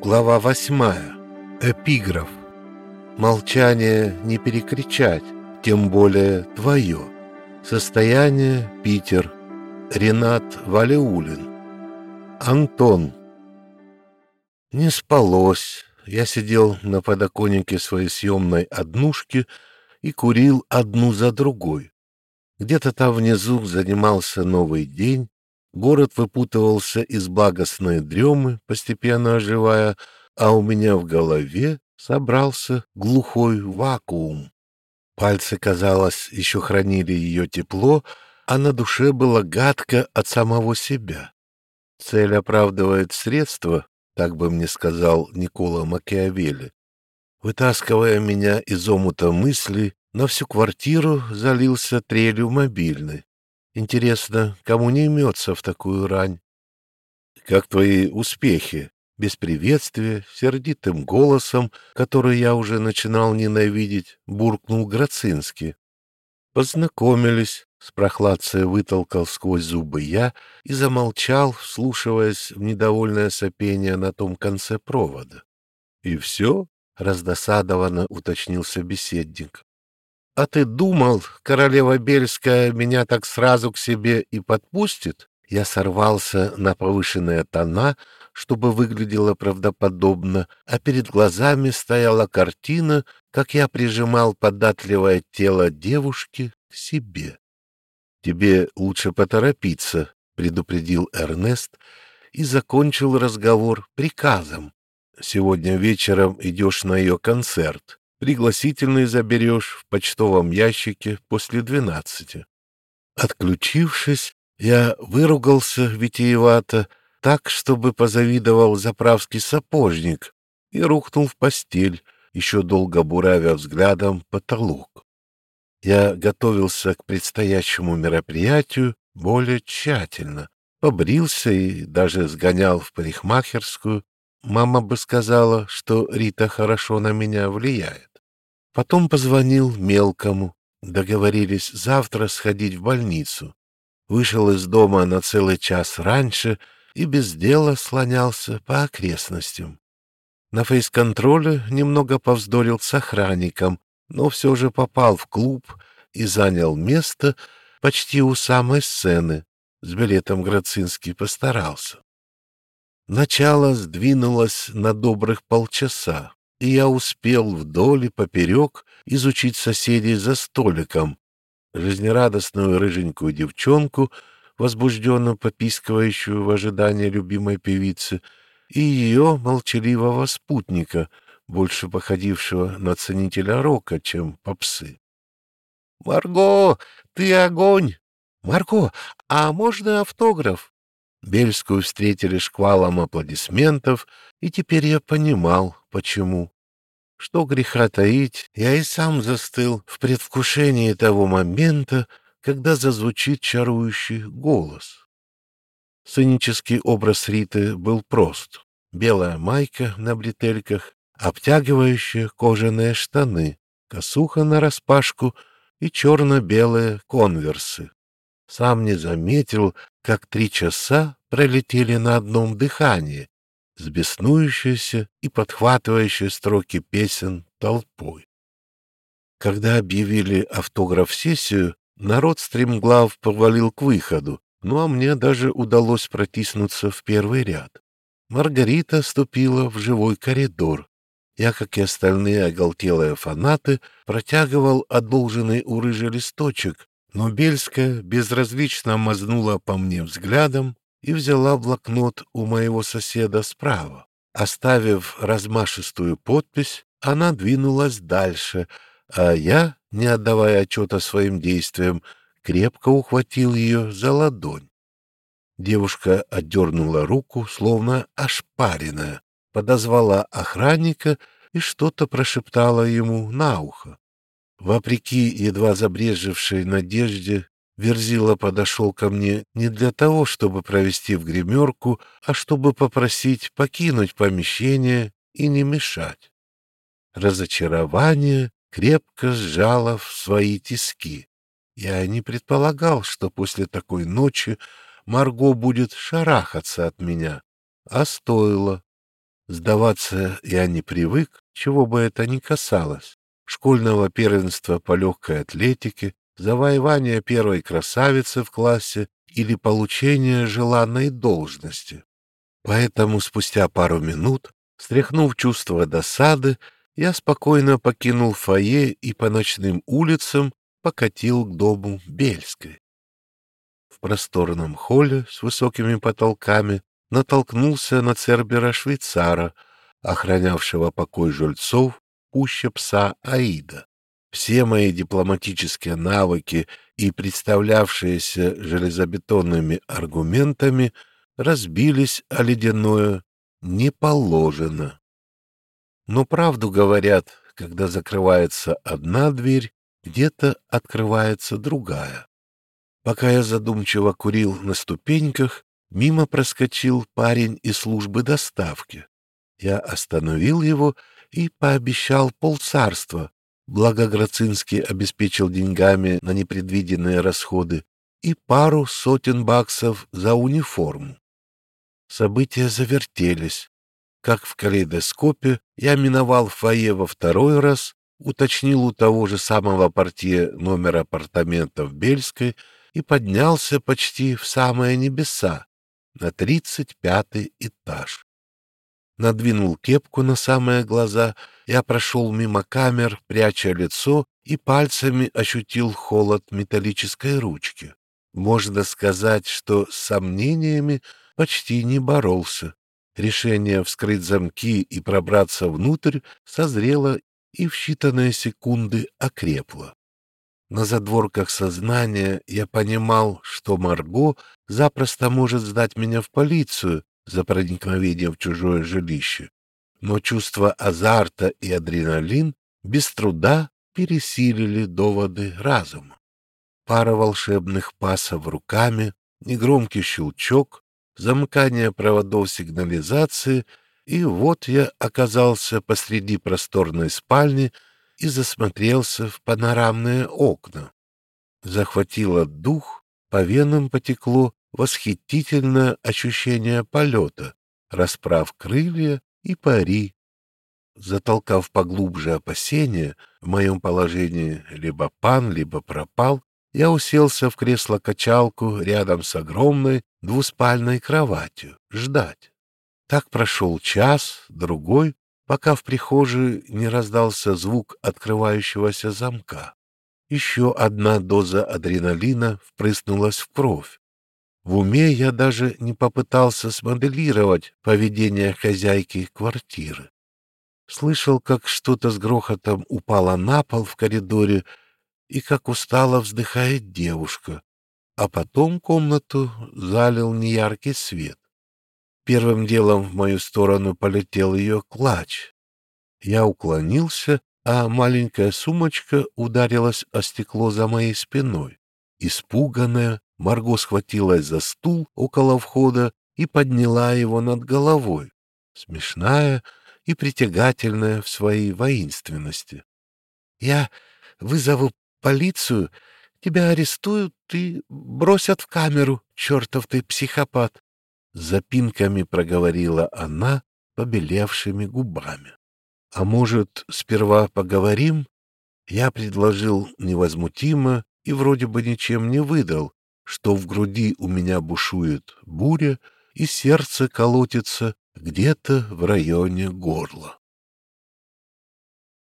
Глава восьмая. Эпиграф. Молчание не перекричать, тем более твое. Состояние Питер. Ренат Валеулин. Антон. Не спалось. Я сидел на подоконнике своей съемной однушки и курил одну за другой. Где-то там внизу занимался новый день, город выпутывался из благостной дремы, постепенно оживая, а у меня в голове собрался глухой вакуум. Пальцы, казалось, еще хранили ее тепло, а на душе было гадко от самого себя. Цель оправдывает средства, так бы мне сказал Никола Макиавелли. Вытаскивая меня из омута мыслей, на всю квартиру залился трелью мобильный. Интересно, кому не имется в такую рань? Как твои успехи? Без приветствия, сердитым голосом, который я уже начинал ненавидеть, буркнул Грацинский. Познакомились, с прохладцей вытолкал сквозь зубы я и замолчал, вслушиваясь в недовольное сопение на том конце провода. — И все? — раздосадованно уточнил собеседник. А ты думал, королева Бельская меня так сразу к себе и подпустит? Я сорвался на повышенные тона, чтобы выглядело правдоподобно, а перед глазами стояла картина, как я прижимал податливое тело девушки к себе. «Тебе лучше поторопиться», — предупредил Эрнест и закончил разговор приказом. «Сегодня вечером идешь на ее концерт. Пригласительные заберешь в почтовом ящике после двенадцати. Отключившись, я выругался витиевато, так, чтобы позавидовал заправский сапожник, и рухнул в постель, еще долго буравя взглядом потолок. Я готовился к предстоящему мероприятию более тщательно, побрился и даже сгонял в парикмахерскую. Мама бы сказала, что Рита хорошо на меня влияет. Потом позвонил мелкому, договорились завтра сходить в больницу. Вышел из дома на целый час раньше и без дела слонялся по окрестностям. На фейс-контроле немного повздорил с охранником, но все же попал в клуб и занял место почти у самой сцены. С билетом Грацинский постарался. Начало сдвинулось на добрых полчаса и я успел вдоль и поперек изучить соседей за столиком, жизнерадостную рыженькую девчонку, возбужденно попискивающую в ожидании любимой певицы, и ее молчаливого спутника, больше походившего на ценителя рока, чем попсы. — Марго, ты огонь! Марго, а можно автограф? Бельскую встретили шквалом аплодисментов, и теперь я понимал, почему. Что греха таить, я и сам застыл в предвкушении того момента, когда зазвучит чарующий голос. Сценический образ Риты был прост. Белая майка на бретельках, обтягивающие кожаные штаны, косуха нараспашку и черно-белые конверсы. Сам не заметил, как три часа пролетели на одном дыхании, с и подхватывающей строки песен толпой. Когда объявили автограф-сессию, народ стремглав повалил к выходу, ну а мне даже удалось протиснуться в первый ряд. Маргарита ступила в живой коридор. Я, как и остальные оголтелые фанаты, протягивал одолженный у рыжий листочек, но Бельская безразлично мазнула по мне взглядом и взяла блокнот у моего соседа справа. Оставив размашистую подпись, она двинулась дальше, а я, не отдавая отчета своим действиям, крепко ухватил ее за ладонь. Девушка отдернула руку, словно ошпаренная, подозвала охранника и что-то прошептала ему на ухо. Вопреки едва забрежевшей надежде, Верзила подошел ко мне не для того, чтобы провести в гримерку, а чтобы попросить покинуть помещение и не мешать. Разочарование крепко сжало в свои тиски. Я не предполагал, что после такой ночи Марго будет шарахаться от меня, а стоило. Сдаваться я не привык, чего бы это ни касалось. Школьного первенства по легкой атлетике, завоевания первой красавицы в классе или получения желанной должности. Поэтому спустя пару минут, стряхнув чувство досады, я спокойно покинул фойе и по ночным улицам покатил к дому Бельской. В просторном холле с высокими потолками натолкнулся на Цербера-швейцара, охранявшего покой жильцов пуще пса Аида. Все мои дипломатические навыки и представлявшиеся железобетонными аргументами разбились о ледяное «не положено». Но правду говорят, когда закрывается одна дверь, где-то открывается другая. Пока я задумчиво курил на ступеньках, мимо проскочил парень из службы доставки. Я остановил его и пообещал полцарства, благо Грацинский обеспечил деньгами на непредвиденные расходы и пару сотен баксов за униформу. События завертелись. Как в калейдоскопе, я миновал фойе во второй раз, уточнил у того же самого портье номер апартаментов Бельской и поднялся почти в самые небеса, на тридцать пятый этаж. Надвинул кепку на самые глаза, я прошел мимо камер, пряча лицо, и пальцами ощутил холод металлической ручки. Можно сказать, что с сомнениями почти не боролся. Решение вскрыть замки и пробраться внутрь созрело и в считанные секунды окрепло. На задворках сознания я понимал, что Марго запросто может сдать меня в полицию за проникновение в чужое жилище, но чувство азарта и адреналин без труда пересилили доводы разума. Пара волшебных пасов руками, негромкий щелчок, замыкание проводов сигнализации, и вот я оказался посреди просторной спальни и засмотрелся в панорамные окна. Захватило дух, по венам потекло восхитительное ощущение полета, расправ крылья и пари. Затолкав поглубже опасения, в моем положении либо пан, либо пропал, я уселся в кресло-качалку рядом с огромной двуспальной кроватью, ждать. Так прошел час, другой, пока в прихожей не раздался звук открывающегося замка. Еще одна доза адреналина впрыснулась в кровь. В уме я даже не попытался смоделировать поведение хозяйки квартиры. Слышал, как что-то с грохотом упало на пол в коридоре и как устало вздыхает девушка, а потом комнату залил неяркий свет. Первым делом в мою сторону полетел ее клатч. Я уклонился, а маленькая сумочка ударилась о стекло за моей спиной. Испуганная, Марго схватилась за стул около входа и подняла его над головой, смешная и притягательная в своей воинственности. — Я вызову полицию, тебя арестуют и бросят в камеру, чертов ты психопат запинками проговорила она побелевшими губами. А может, сперва поговорим? Я предложил невозмутимо и вроде бы ничем не выдал, что в груди у меня бушует буря и сердце колотится где-то в районе горла.